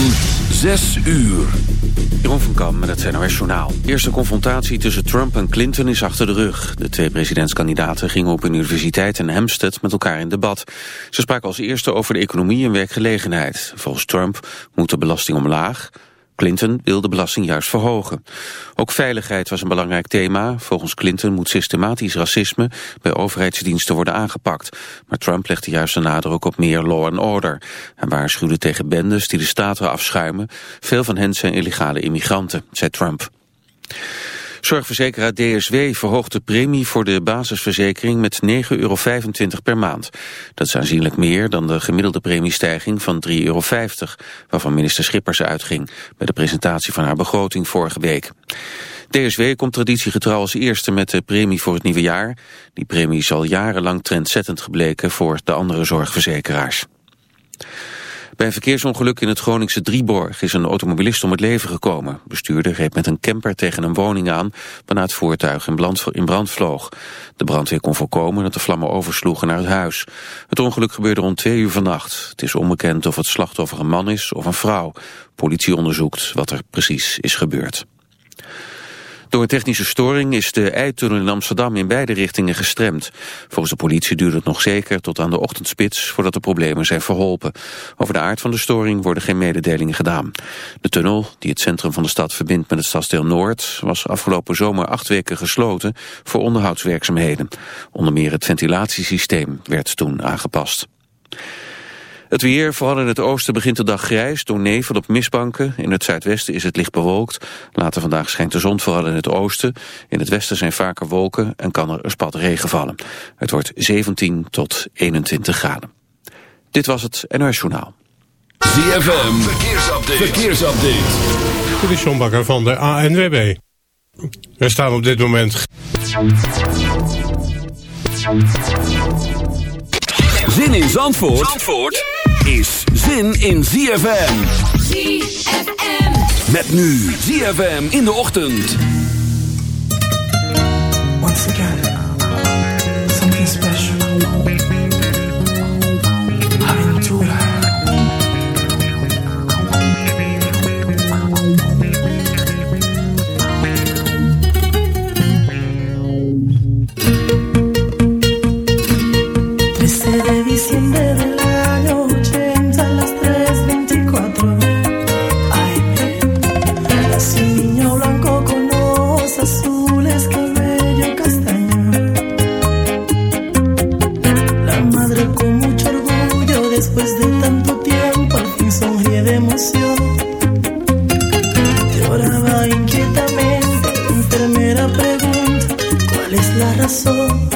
van 6 uur. Jeroen van Kam met het NOS Journaal. De eerste confrontatie tussen Trump en Clinton is achter de rug. De twee presidentskandidaten gingen op een universiteit in Hampstead met elkaar in debat. Ze spraken als eerste over de economie en werkgelegenheid. Volgens Trump moet de belasting omlaag... Clinton wil de belasting juist verhogen. Ook veiligheid was een belangrijk thema. Volgens Clinton moet systematisch racisme bij overheidsdiensten worden aangepakt. Maar Trump legde juist de nadruk op meer law and order. Hij waarschuwde tegen bendes die de staten afschuimen. Veel van hen zijn illegale immigranten, zei Trump. Zorgverzekeraar DSW verhoogt de premie voor de basisverzekering met 9,25 euro per maand. Dat is aanzienlijk meer dan de gemiddelde premiestijging van 3,50 euro, waarvan minister Schippers uitging bij de presentatie van haar begroting vorige week. DSW komt traditiegetrouw als eerste met de premie voor het nieuwe jaar. Die premie is al jarenlang trendzettend gebleken voor de andere zorgverzekeraars. Bij een verkeersongeluk in het Groningse Drieborg is een automobilist om het leven gekomen. Bestuurder reed met een camper tegen een woning aan, waarna het voertuig in brand, vloog. De brandweer kon voorkomen dat de vlammen oversloegen naar het huis. Het ongeluk gebeurde rond twee uur vannacht. Het is onbekend of het slachtoffer een man is of een vrouw. Politie onderzoekt wat er precies is gebeurd. Door technische storing is de eitunnel in Amsterdam in beide richtingen gestremd. Volgens de politie duurt het nog zeker tot aan de ochtendspits voordat de problemen zijn verholpen. Over de aard van de storing worden geen mededelingen gedaan. De tunnel, die het centrum van de stad verbindt met het stadsdeel Noord, was afgelopen zomer acht weken gesloten voor onderhoudswerkzaamheden. Onder meer het ventilatiesysteem werd toen aangepast. Het weer, vooral in het oosten, begint de dag grijs door nevel op mistbanken. In het zuidwesten is het licht bewolkt. Later vandaag schijnt de zon vooral in het oosten. In het westen zijn vaker wolken en kan er een spat regen vallen. Het wordt 17 tot 21 graden. Dit was het NOS Journaal. ZFM, verkeersupdate. verkeersupdate. Dit is John Bakker van de ANWB. Er staan op dit moment... Zin in Zandvoort? Zandvoort? Is zin in ZFM. ZFM. Met nu ZFM in de ochtend. Once again, something special. abraçou.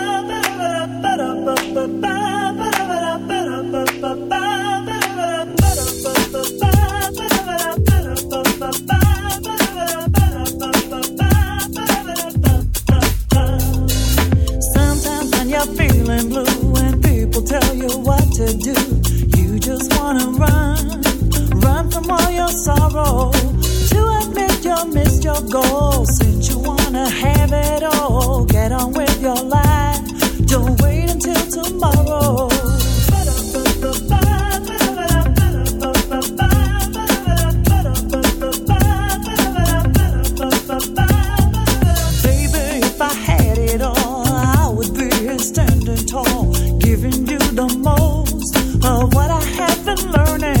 do. You just wanna run, run from all your sorrow. To admit you missed your goal, since you wanna have it all, get on with your life. Don't wait until tomorrow. standing tall, giving you the most of what I have been learning.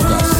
Focus.